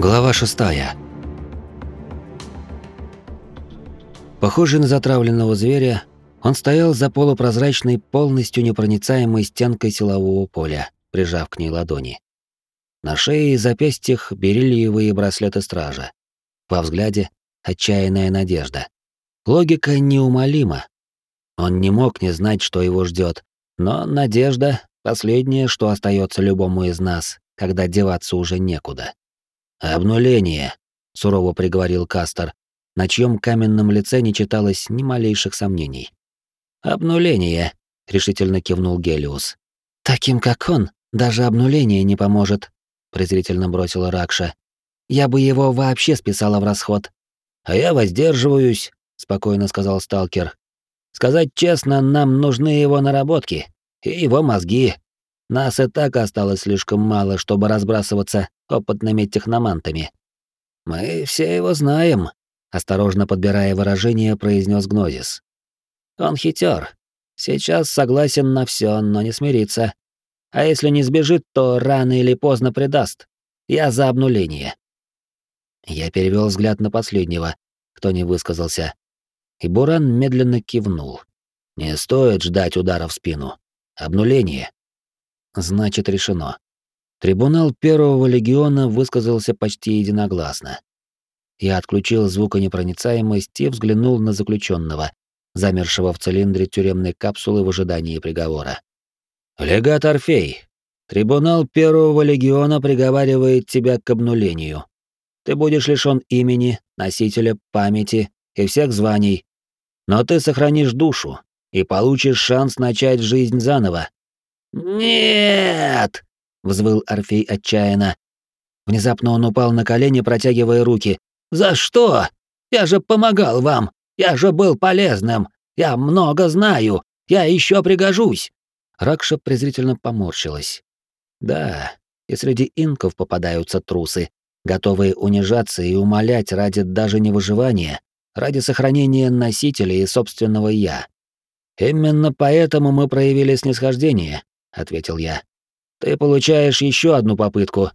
Глава шестая. Похожий на затравленного зверя, он стоял за полупрозрачной, полностью непроницаемой стенкой силового поля, прижав к ней ладони. На шее и запястьях бериллиевые браслеты стража. Во взгляде — отчаянная надежда. Логика неумолима. Он не мог не знать, что его ждет, но надежда — последнее, что остается любому из нас, когда деваться уже некуда. «Обнуление», — сурово приговорил Кастер, на чьем каменном лице не читалось ни малейших сомнений. «Обнуление», — решительно кивнул Гелиус. «Таким, как он, даже обнуление не поможет», — презрительно бросила Ракша. «Я бы его вообще списала в расход». «А я воздерживаюсь», — спокойно сказал сталкер. «Сказать честно, нам нужны его наработки и его мозги. Нас и так осталось слишком мало, чтобы разбрасываться опытными техномантами. Мы все его знаем, осторожно подбирая выражение, произнес Гнозис. Он хитер. Сейчас согласен на все, но не смирится. А если не сбежит, то рано или поздно предаст. Я за обнуление. Я перевел взгляд на последнего, кто не высказался. И Буран медленно кивнул. Не стоит ждать удара в спину. Обнуление. Значит, решено. Трибунал Первого легиона высказался почти единогласно. Я отключил звуконепроницаемость и взглянул на заключенного, замершего в цилиндре тюремной капсулы в ожидании приговора. «Легат Орфей, трибунал Первого легиона приговаривает тебя к обнулению. Ты будешь лишён имени, носителя, памяти и всех званий, но ты сохранишь душу и получишь шанс начать жизнь заново, «Нет!» — взвыл Орфей отчаянно. Внезапно он упал на колени, протягивая руки. «За что? Я же помогал вам! Я же был полезным! Я много знаю! Я еще пригожусь!» Ракша презрительно поморщилась. «Да, и среди инков попадаются трусы, готовые унижаться и умолять ради даже не выживания, ради сохранения носителя и собственного «я». Именно поэтому мы проявили снисхождение, — ответил я. «Ты получаешь еще одну попытку».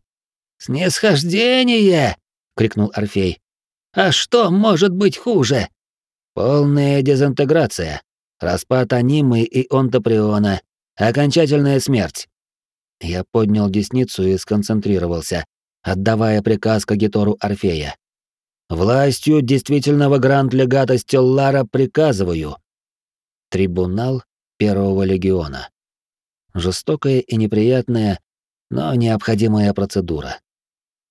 «Снисхождение!» — крикнул Орфей. «А что может быть хуже?» «Полная дезинтеграция, распад анимы и онтоприона, окончательная смерть». Я поднял десницу и сконцентрировался, отдавая приказ Кагитору Орфея. «Властью действительного гранд-легата Стеллара приказываю». Трибунал Первого легиона жестокая и неприятная, но необходимая процедура.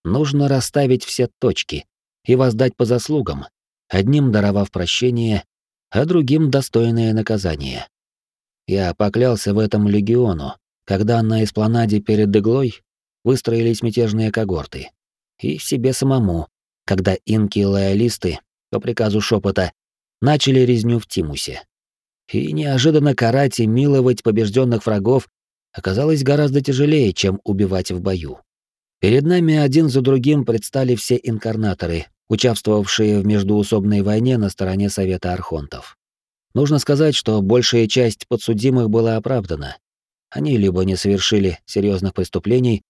Нужно расставить все точки и воздать по заслугам, одним даровав прощение, а другим достойное наказание. Я поклялся в этом легиону, когда на эспланаде перед иглой выстроились мятежные когорты, и себе самому, когда инки и лоялисты, по приказу шепота, начали резню в Тимусе. И неожиданно карать и миловать побежденных врагов оказалось гораздо тяжелее, чем убивать в бою. Перед нами один за другим предстали все инкарнаторы, участвовавшие в междуусобной войне на стороне Совета Архонтов. Нужно сказать, что большая часть подсудимых была оправдана. Они либо не совершили серьезных преступлений,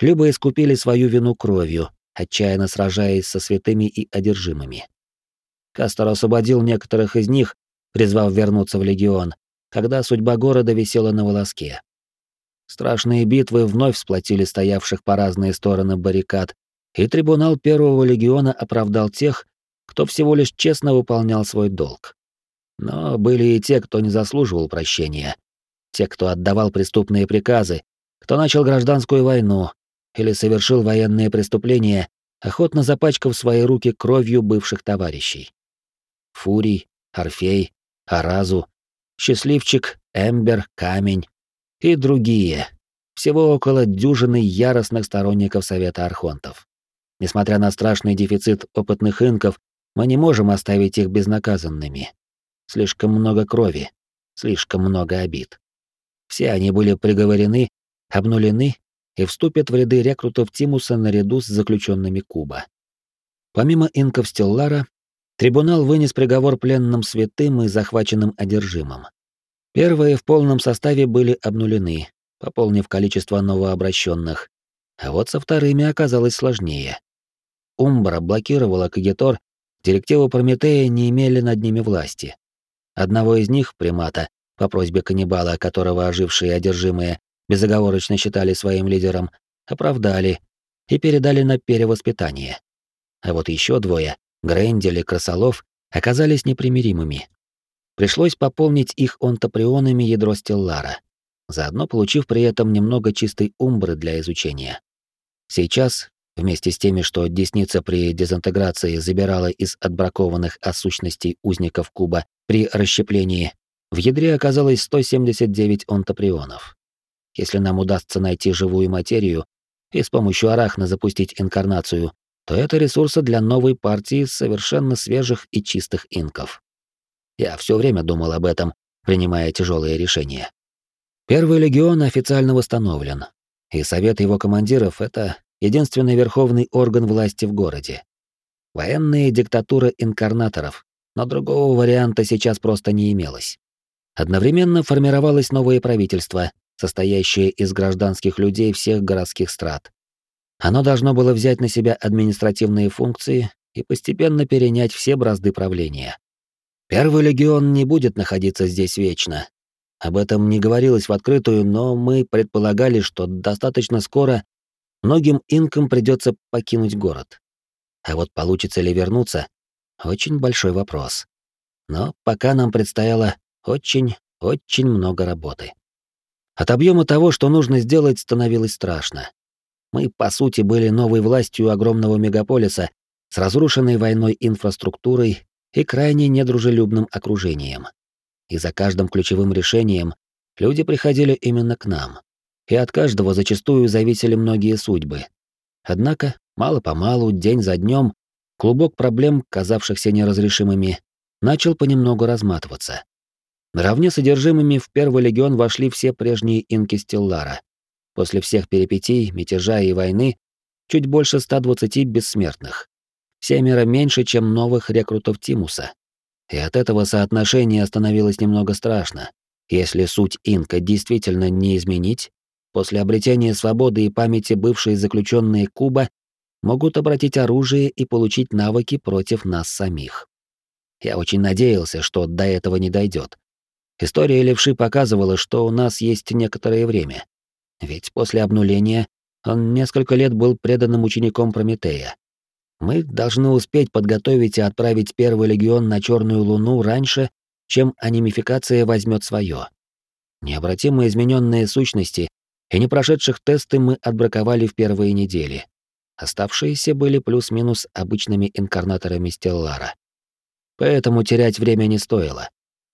либо искупили свою вину кровью, отчаянно сражаясь со святыми и одержимыми. Кастер освободил некоторых из них, призвав вернуться в легион, когда судьба города висела на волоске. Страшные битвы вновь сплотили стоявших по разные стороны баррикад, и трибунал Первого легиона оправдал тех, кто всего лишь честно выполнял свой долг. Но были и те, кто не заслуживал прощения. Те, кто отдавал преступные приказы, кто начал гражданскую войну или совершил военные преступления, охотно запачкав свои руки кровью бывших товарищей. Фурий, Орфей, Аразу, Счастливчик, Эмбер, Камень, и другие. Всего около дюжины яростных сторонников Совета Архонтов. Несмотря на страшный дефицит опытных инков, мы не можем оставить их безнаказанными. Слишком много крови, слишком много обид. Все они были приговорены, обнулены и вступят в ряды рекрутов Тимуса наряду с заключенными Куба. Помимо инков Стеллара, трибунал вынес приговор пленным святым и захваченным одержимым. Первые в полном составе были обнулены, пополнив количество новообращенных, а вот со вторыми оказалось сложнее. Умбра блокировала Кагитор, директивы Прометея не имели над ними власти. Одного из них, примата, по просьбе каннибала, которого ожившие одержимые безоговорочно считали своим лидером, оправдали и передали на перевоспитание. А вот еще двое, Грендель и Красолов, оказались непримиримыми. Пришлось пополнить их онтоприонами ядро Стеллара, заодно получив при этом немного чистой умбры для изучения. Сейчас, вместе с теми, что десница при дезинтеграции забирала из отбракованных от сущностей узников куба при расщеплении, в ядре оказалось 179 онтоприонов. Если нам удастся найти живую материю и с помощью арахна запустить инкарнацию, то это ресурсы для новой партии совершенно свежих и чистых инков. Я все время думал об этом, принимая тяжелые решения. Первый легион официально восстановлен, и совет его командиров — это единственный верховный орган власти в городе. Военная диктатура инкарнаторов, но другого варианта сейчас просто не имелось. Одновременно формировалось новое правительство, состоящее из гражданских людей всех городских страт. Оно должно было взять на себя административные функции и постепенно перенять все бразды правления. Первый легион не будет находиться здесь вечно. Об этом не говорилось в открытую, но мы предполагали, что достаточно скоро многим инкам придется покинуть город. А вот получится ли вернуться — очень большой вопрос. Но пока нам предстояло очень, очень много работы. От объема того, что нужно сделать, становилось страшно. Мы, по сути, были новой властью огромного мегаполиса с разрушенной войной инфраструктурой и крайне недружелюбным окружением. И за каждым ключевым решением люди приходили именно к нам. И от каждого зачастую зависели многие судьбы. Однако, мало-помалу, день за днем, клубок проблем, казавшихся неразрешимыми, начал понемногу разматываться. Наравне с содержимыми в Первый легион вошли все прежние инки Стеллара. После всех перипетий, мятежа и войны чуть больше 120 бессмертных семеро меньше, чем новых рекрутов Тимуса. И от этого соотношения становилось немного страшно. Если суть инка действительно не изменить, после обретения свободы и памяти бывшие заключенные Куба могут обратить оружие и получить навыки против нас самих. Я очень надеялся, что до этого не дойдет. История левши показывала, что у нас есть некоторое время. Ведь после обнуления он несколько лет был преданным учеником Прометея. Мы должны успеть подготовить и отправить первый легион на Черную Луну раньше, чем анимификация возьмет свое. Необратимо измененные сущности и не прошедших тесты мы отбраковали в первые недели. Оставшиеся были плюс-минус обычными инкарнаторами Стеллара. Поэтому терять время не стоило.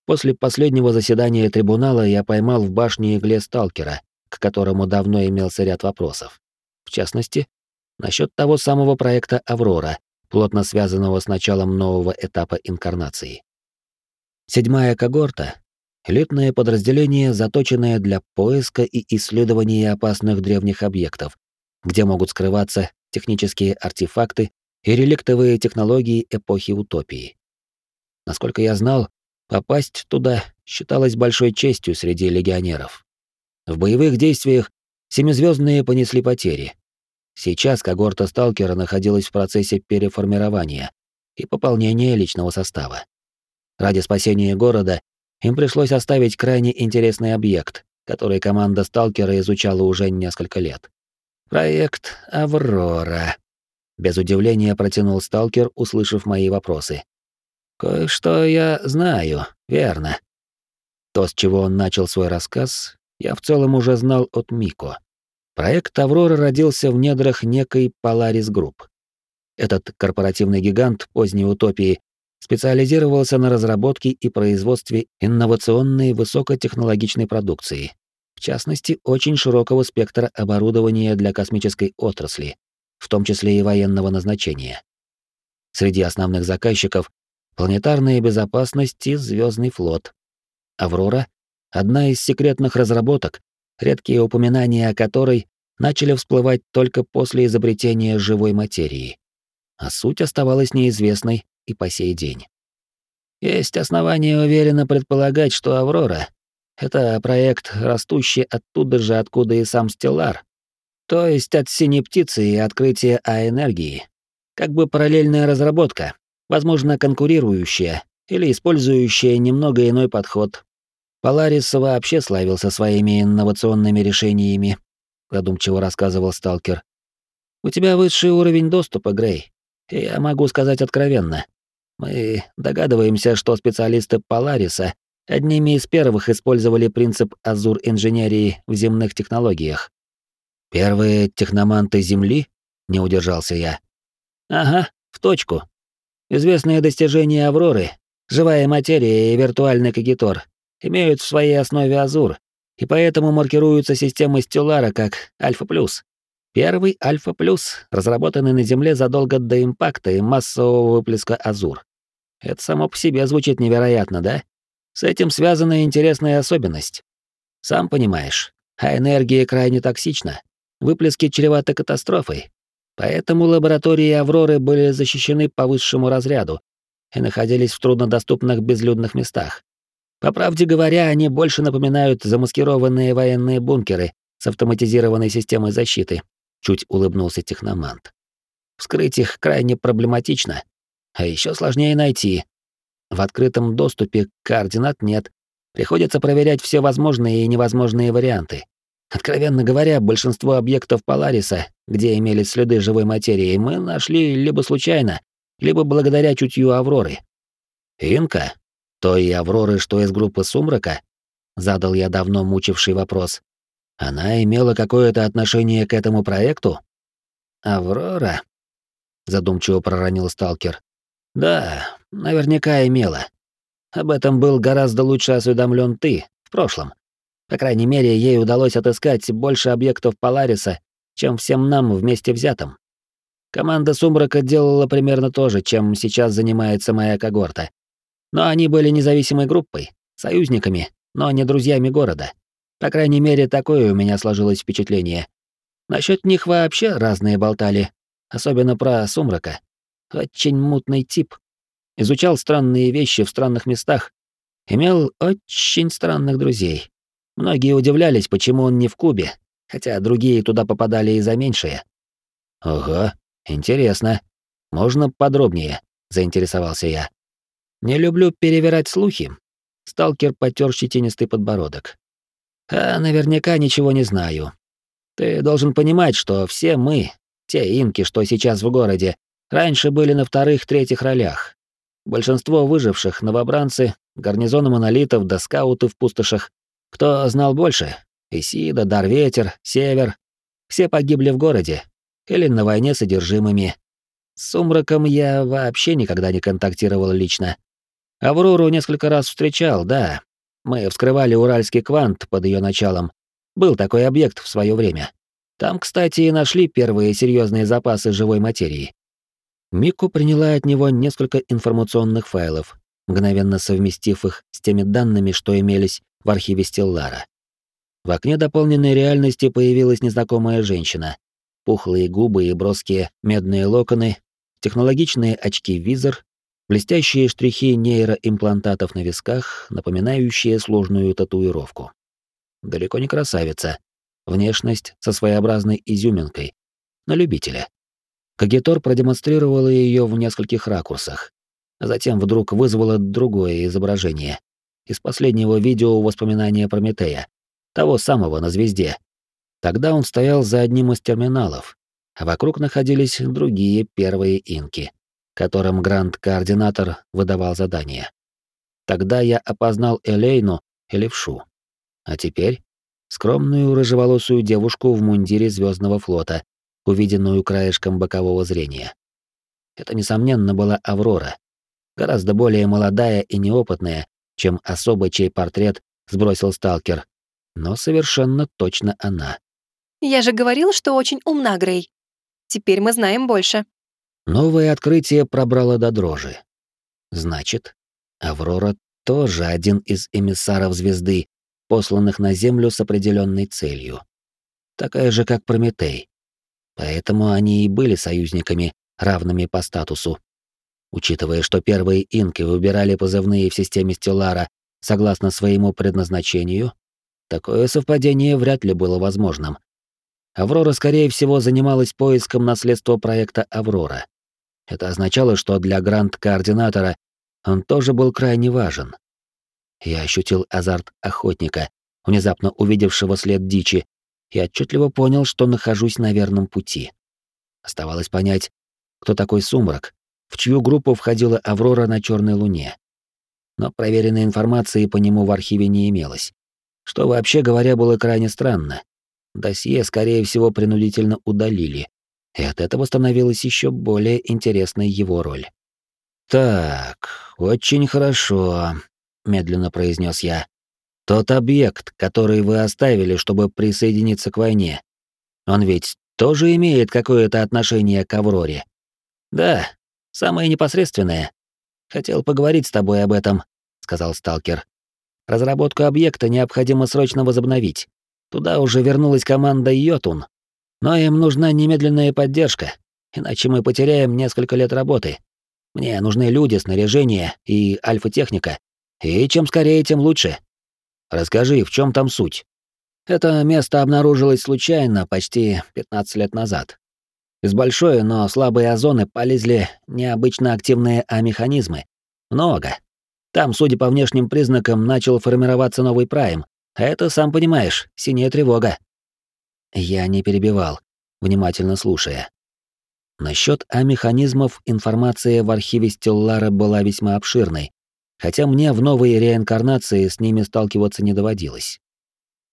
После последнего заседания трибунала я поймал в башне игле сталкера, к которому давно имелся ряд вопросов. В частности, насчет того самого проекта «Аврора», плотно связанного с началом нового этапа инкарнации. Седьмая когорта — элитное подразделение, заточенное для поиска и исследования опасных древних объектов, где могут скрываться технические артефакты и реликтовые технологии эпохи утопии. Насколько я знал, попасть туда считалось большой честью среди легионеров. В боевых действиях семизвездные понесли потери, Сейчас когорта сталкера находилась в процессе переформирования и пополнения личного состава. Ради спасения города им пришлось оставить крайне интересный объект, который команда сталкера изучала уже несколько лет. Проект «Аврора». Без удивления протянул сталкер, услышав мои вопросы. «Кое-что я знаю, верно». То, с чего он начал свой рассказ, я в целом уже знал от Мико. Проект «Аврора» родился в недрах некой Polaris Group. Этот корпоративный гигант поздней утопии специализировался на разработке и производстве инновационной высокотехнологичной продукции, в частности, очень широкого спектра оборудования для космической отрасли, в том числе и военного назначения. Среди основных заказчиков — планетарная безопасность и звездный флот. «Аврора» — одна из секретных разработок, редкие упоминания о которой начали всплывать только после изобретения живой материи. А суть оставалась неизвестной и по сей день. Есть основания уверенно предполагать, что «Аврора» — это проект, растущий оттуда же, откуда и сам Стеллар, то есть от синей птицы и открытия А-энергии. Как бы параллельная разработка, возможно, конкурирующая или использующая немного иной подход. Поларис вообще славился своими инновационными решениями, задумчиво рассказывал сталкер. У тебя высший уровень доступа, Грей. Я могу сказать откровенно. Мы догадываемся, что специалисты Полариса одними из первых использовали принцип азур инженерии в земных технологиях. Первые техноманты Земли? Не удержался я. Ага, в точку. Известные достижения Авроры, живая материя и виртуальный кагитор имеют в своей основе Азур, и поэтому маркируются системы Стеллара как Альфа-плюс. Первый Альфа-плюс, разработанный на Земле задолго до импакта и массового выплеска Азур. Это само по себе звучит невероятно, да? С этим связана интересная особенность. Сам понимаешь, а энергия крайне токсична. Выплески чреваты катастрофой. Поэтому лаборатории Авроры были защищены по высшему разряду и находились в труднодоступных безлюдных местах. По правде говоря, они больше напоминают замаскированные военные бункеры с автоматизированной системой защиты, чуть улыбнулся техномант. Вскрыть их крайне проблематично, а еще сложнее найти. В открытом доступе координат нет. Приходится проверять все возможные и невозможные варианты. Откровенно говоря, большинство объектов Полариса, где имелись следы живой материи, мы нашли либо случайно, либо благодаря чутью Авроры. Инка? Той Авроры, что из группы Сумрака? Задал я давно мучивший вопрос. Она имела какое-то отношение к этому проекту? Аврора? Задумчиво проронил сталкер. Да, наверняка имела. Об этом был гораздо лучше осведомлен ты в прошлом. По крайней мере, ей удалось отыскать больше объектов Полариса, чем всем нам вместе взятым. Команда Сумрака делала примерно то же, чем сейчас занимается моя когорта. Но они были независимой группой, союзниками, но не друзьями города. По крайней мере, такое у меня сложилось впечатление. Насчет них вообще разные болтали, особенно про Сумрака. Очень мутный тип. Изучал странные вещи в странных местах. Имел очень странных друзей. Многие удивлялись, почему он не в Кубе, хотя другие туда попадали и за меньшее. «Ого, интересно. Можно подробнее?» — заинтересовался я. «Не люблю перевирать слухи». Сталкер потер щетинистый подбородок. «А наверняка ничего не знаю. Ты должен понимать, что все мы, те инки, что сейчас в городе, раньше были на вторых-третьих ролях. Большинство выживших — новобранцы, гарнизоны монолитов да скауты в пустошах кто знал больше? Исида, Дарветер, Север. Все погибли в городе. Или на войне с одержимыми. С Сумраком я вообще никогда не контактировал лично. Аврору несколько раз встречал, да. Мы вскрывали Уральский квант под ее началом. Был такой объект в свое время. Там, кстати, и нашли первые серьезные запасы живой материи. Мику приняла от него несколько информационных файлов, мгновенно совместив их с теми данными, что имелись в архиве Стеллара. В окне дополненной реальности появилась незнакомая женщина. Пухлые губы и броские медные локоны, технологичные очки-визор, блестящие штрихи нейроимплантатов на висках, напоминающие сложную татуировку. Далеко не красавица. Внешность со своеобразной изюминкой. На любителя. Кагитор продемонстрировала ее в нескольких ракурсах. А затем вдруг вызвала другое изображение из последнего видео воспоминания Прометея, того самого на звезде. Тогда он стоял за одним из терминалов, вокруг находились другие первые инки, которым гранд-координатор выдавал задания. Тогда я опознал Элейну и Левшу. А теперь скромную рыжеволосую девушку в мундире Звездного флота, увиденную краешком бокового зрения. Это, несомненно, была Аврора, гораздо более молодая и неопытная, чем особо чей портрет сбросил сталкер, но совершенно точно она. «Я же говорил, что очень умна, Грей. Теперь мы знаем больше». Новое открытие пробрало до дрожи. Значит, Аврора тоже один из эмиссаров звезды, посланных на Землю с определенной целью. Такая же, как Прометей. Поэтому они и были союзниками, равными по статусу. Учитывая, что первые инки выбирали позывные в системе Стеллара согласно своему предназначению, такое совпадение вряд ли было возможным. Аврора, скорее всего, занималась поиском наследства проекта «Аврора». Это означало, что для гранд-координатора он тоже был крайне важен. Я ощутил азарт охотника, внезапно увидевшего след дичи, и отчетливо понял, что нахожусь на верном пути. Оставалось понять, кто такой Сумрак, в чью группу входила Аврора на Черной Луне. Но проверенной информации по нему в архиве не имелось, что вообще говоря было крайне странно. Досье, скорее всего, принудительно удалили, и от этого становилась еще более интересной его роль. «Так, очень хорошо», — медленно произнес я. «Тот объект, который вы оставили, чтобы присоединиться к войне, он ведь тоже имеет какое-то отношение к Авроре?» «Да, самое непосредственное. Хотел поговорить с тобой об этом», — сказал сталкер. «Разработку объекта необходимо срочно возобновить. Туда уже вернулась команда Йотун, но им нужна немедленная поддержка, иначе мы потеряем несколько лет работы. Мне нужны люди, снаряжение и альфа-техника. И чем скорее, тем лучше. Расскажи, в чем там суть? Это место обнаружилось случайно почти 15 лет назад. Из большой, но слабой озоны полезли необычно активные А-механизмы. Много. Там, судя по внешним признакам, начал формироваться новый прайм. А это, сам понимаешь, синяя тревога. Я не перебивал, внимательно слушая. Насчет А-механизмов информация в архиве Стеллара была весьма обширной, хотя мне в новой реинкарнации с ними сталкиваться не доводилось.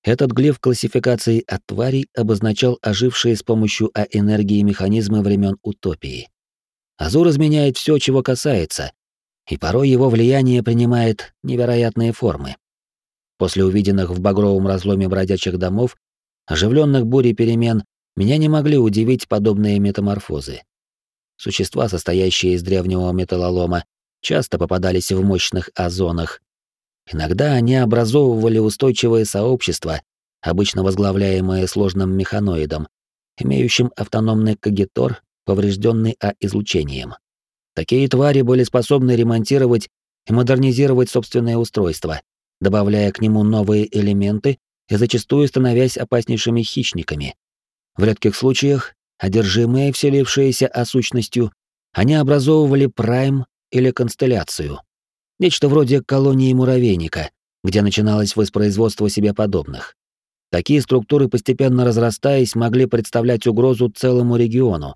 Этот глиф классификации от тварей обозначал ожившие с помощью А-энергии механизмы времен утопии. Азур изменяет все, чего касается, и порой его влияние принимает невероятные формы. После увиденных в багровом разломе бродячих домов оживленных бурей перемен, меня не могли удивить подобные метаморфозы. Существа, состоящие из древнего металлолома, часто попадались в мощных озонах. Иногда они образовывали устойчивые сообщества, обычно возглавляемые сложным механоидом, имеющим автономный кагитор, поврежденный А-излучением. Такие твари были способны ремонтировать и модернизировать собственное устройство, добавляя к нему новые элементы и зачастую становясь опаснейшими хищниками. В редких случаях, одержимые, вселившиеся осущностью, они образовывали прайм или констелляцию. Нечто вроде колонии муравейника, где начиналось воспроизводство себе подобных. Такие структуры, постепенно разрастаясь, могли представлять угрозу целому региону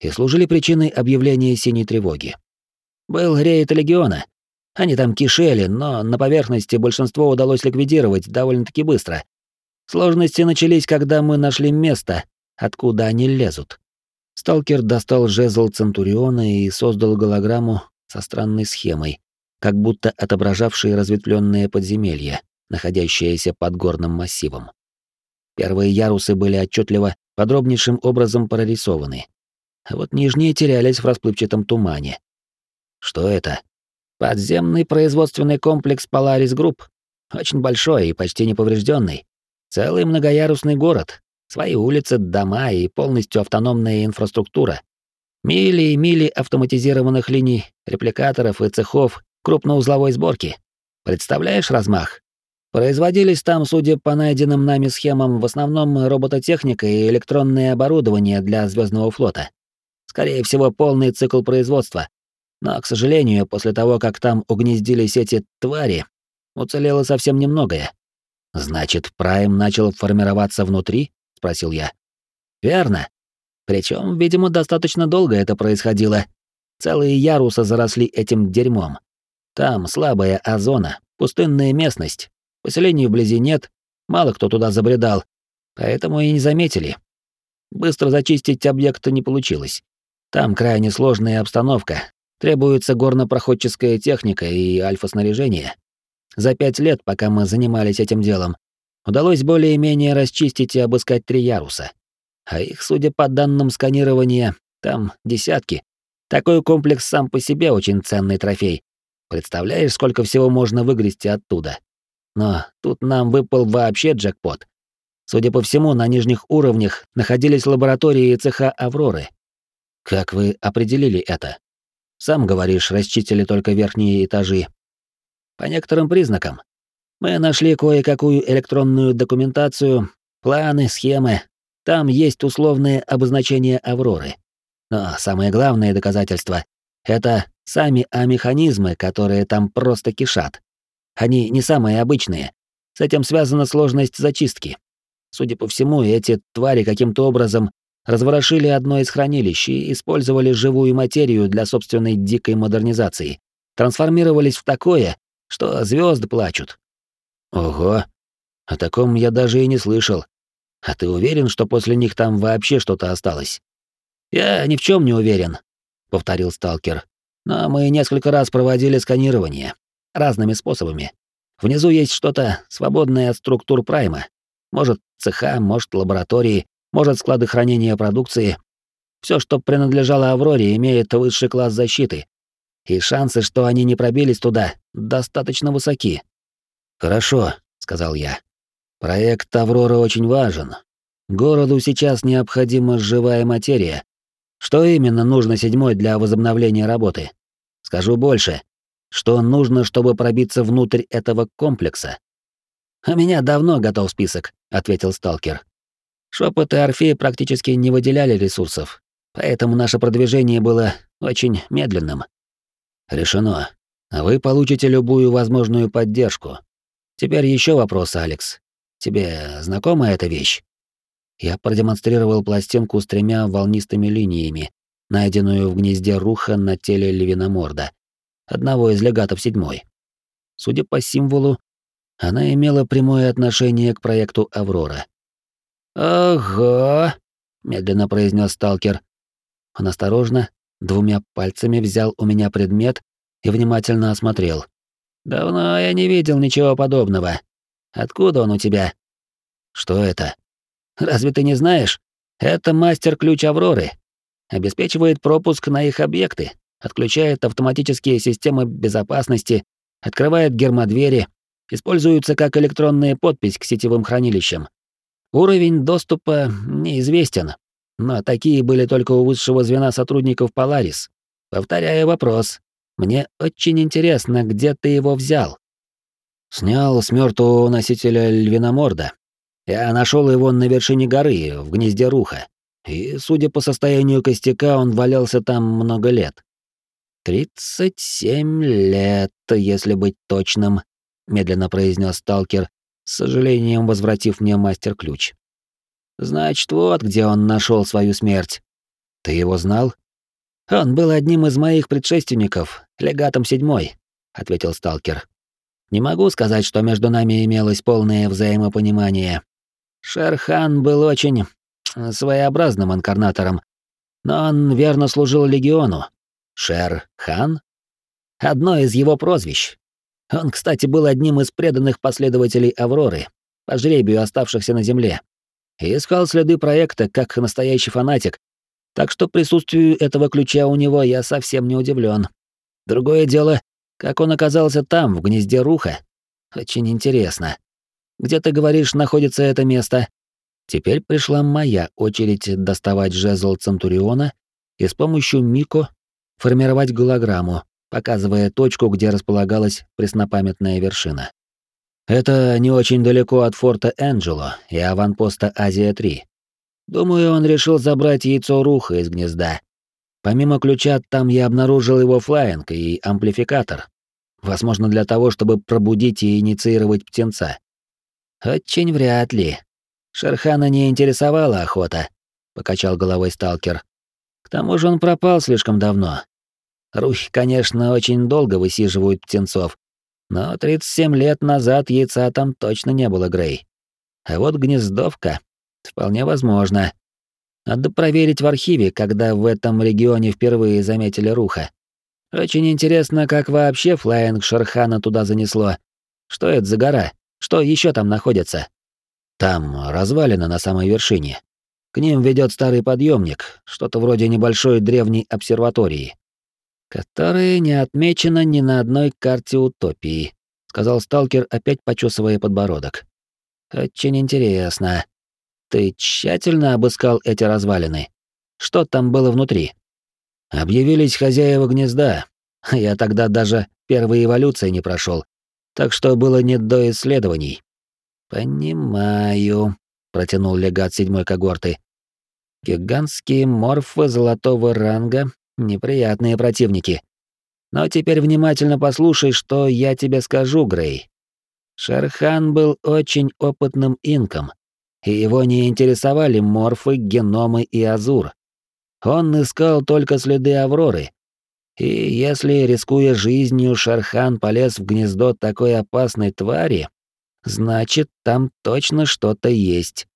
и служили причиной объявления синей тревоги. Был рейд легиона, они там кишели, но на поверхности большинство удалось ликвидировать довольно-таки быстро. Сложности начались, когда мы нашли место, откуда они лезут. Сталкер достал жезл Центуриона и создал голограмму со странной схемой, как будто отображавшей разветвленные подземелья, находящиеся под горным массивом. Первые ярусы были отчетливо, подробнейшим образом прорисованы. А вот нижние терялись в расплывчатом тумане. Что это? Подземный производственный комплекс Polaris Group. Очень большой и почти неповрежденный. Целый многоярусный город. Свои улицы, дома и полностью автономная инфраструктура. Мили и мили автоматизированных линий, репликаторов и цехов крупноузловой сборки. Представляешь размах? Производились там, судя по найденным нами схемам, в основном робототехника и электронное оборудование для Звездного флота. Скорее всего, полный цикл производства, но, к сожалению, после того, как там угнездились эти твари, уцелело совсем немногое. Значит, Прайм начал формироваться внутри? спросил я. Верно. Причем, видимо, достаточно долго это происходило. Целые ярусы заросли этим дерьмом. Там слабая озона, пустынная местность. Поселений вблизи нет, мало кто туда забредал, поэтому и не заметили. Быстро зачистить объект не получилось. Там крайне сложная обстановка, Требуется горнопроходческая техника и альфа-снаряжение. За пять лет, пока мы занимались этим делом, удалось более-менее расчистить и обыскать три яруса. А их, судя по данным сканирования, там десятки. Такой комплекс сам по себе очень ценный трофей. Представляешь, сколько всего можно выгрести оттуда? Но тут нам выпал вообще джекпот. Судя по всему, на нижних уровнях находились лаборатории и цеха Авроры. Как вы определили это? Сам говоришь, расчистили только верхние этажи. По некоторым признакам. Мы нашли кое-какую электронную документацию, планы, схемы. Там есть условные обозначения Авроры. Но самое главное доказательство — это сами А-механизмы, которые там просто кишат. Они не самые обычные. С этим связана сложность зачистки. Судя по всему, эти твари каким-то образом разворошили одно из хранилищ и использовали живую материю для собственной дикой модернизации. Трансформировались в такое, что звезды плачут. Ого, о таком я даже и не слышал. А ты уверен, что после них там вообще что-то осталось? Я ни в чем не уверен, повторил сталкер. Но мы несколько раз проводили сканирование разными способами. Внизу есть что-то свободное от структур прайма. Может, цеха, может, лаборатории, может, склады хранения продукции. Все, что принадлежало Авроре, имеет высший класс защиты. И шансы, что они не пробились туда, достаточно высоки. Хорошо, сказал я. Проект Аврора очень важен. Городу сейчас необходима живая материя. Что именно нужно седьмой для возобновления работы? Скажу больше. Что нужно, чтобы пробиться внутрь этого комплекса? «У меня давно готов список», — ответил сталкер. Шепот и практически не выделяли ресурсов, поэтому наше продвижение было очень медленным. Решено. Вы получите любую возможную поддержку. Теперь еще вопрос, Алекс. Тебе знакома эта вещь? Я продемонстрировал пластинку с тремя волнистыми линиями, найденную в гнезде руха на теле львиноморда, одного из легатов седьмой. Судя по символу, она имела прямое отношение к проекту «Аврора». «Ого!» — медленно произнес сталкер. Он осторожно, двумя пальцами взял у меня предмет и внимательно осмотрел. «Давно я не видел ничего подобного. Откуда он у тебя?» «Что это?» «Разве ты не знаешь? Это мастер-ключ Авроры. Обеспечивает пропуск на их объекты, отключает автоматические системы безопасности, открывает гермодвери, используется как электронная подпись к сетевым хранилищам. Уровень доступа неизвестен, но такие были только у высшего звена сотрудников Polaris. Повторяю вопрос. Мне очень интересно, где ты его взял. Снял с мертвого носителя львиноморда. Я нашел его на вершине горы, в гнезде руха. И, судя по состоянию костяка, он валялся там много лет. «Тридцать семь лет, если быть точным», — медленно произнес сталкер, с сожалением возвратив мне мастер-ключ. «Значит, вот где он нашел свою смерть. Ты его знал?» «Он был одним из моих предшественников, легатом седьмой», — ответил сталкер. «Не могу сказать, что между нами имелось полное взаимопонимание. Шерхан был очень своеобразным инкарнатором, но он верно служил легиону, Шер Хан? Одно из его прозвищ. Он, кстати, был одним из преданных последователей Авроры, по жребию оставшихся на Земле, и искал следы проекта как настоящий фанатик, так что присутствию этого ключа у него я совсем не удивлен. Другое дело, как он оказался там, в гнезде Руха. Очень интересно. Где, ты говоришь, находится это место? Теперь пришла моя очередь доставать жезл Центуриона и с помощью Мико формировать голограмму, показывая точку, где располагалась преснопамятная вершина. Это не очень далеко от форта Энджело и аванпоста Азия-3. Думаю, он решил забрать яйцо руха из гнезда. Помимо ключа, там я обнаружил его флайинг и амплификатор. Возможно, для того, чтобы пробудить и инициировать птенца. Очень вряд ли. Шерхана не интересовала охота, покачал головой сталкер. К тому же он пропал слишком давно. Рухи, конечно, очень долго высиживают птенцов, но 37 лет назад яйца там точно не было, Грей. А вот гнездовка вполне возможно. Надо проверить в архиве, когда в этом регионе впервые заметили руха. Очень интересно, как вообще флайинг Шерхана туда занесло. Что это за гора? Что еще там находится? Там развалина на самой вершине. К ним ведет старый подъемник, что-то вроде небольшой древней обсерватории, которая не отмечена ни на одной карте утопии, сказал сталкер, опять почесывая подбородок. Очень интересно. Ты тщательно обыскал эти развалины? Что там было внутри? Объявились хозяева гнезда. Я тогда даже первой эволюции не прошел, так что было не до исследований. Понимаю, протянул легат седьмой когорты. Гигантские морфы золотого ранга — неприятные противники. Но теперь внимательно послушай, что я тебе скажу, Грей. Шерхан был очень опытным инком, и его не интересовали морфы, геномы и азур. Он искал только следы Авроры. И если, рискуя жизнью, Шерхан полез в гнездо такой опасной твари, значит, там точно что-то есть.